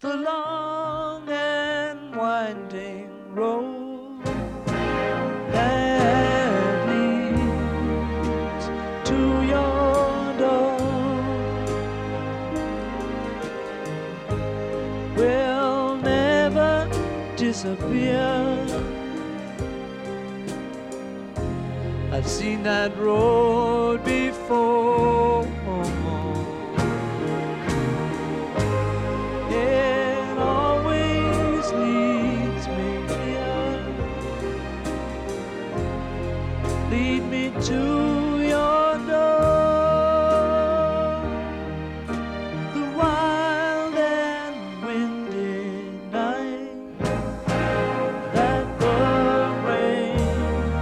the long and winding road that leads to your door will never disappear. I've seen that road before. Lead me to your door. The wild and windy night that the rain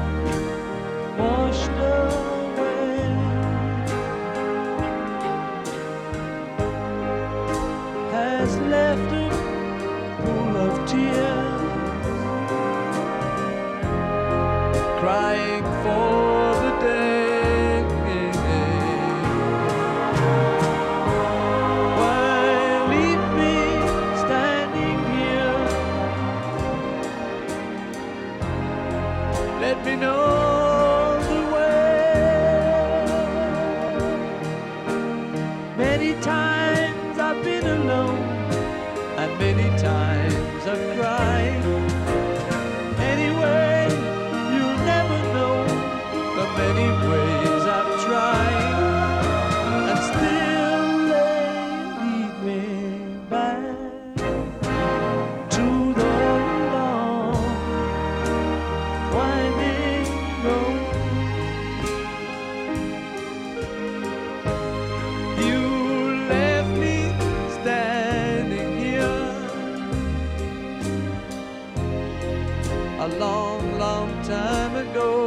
washed away has left crying for the day why leave me standing here let me know the way. Many times I've been alone, and many times I've cried. A long, long time ago.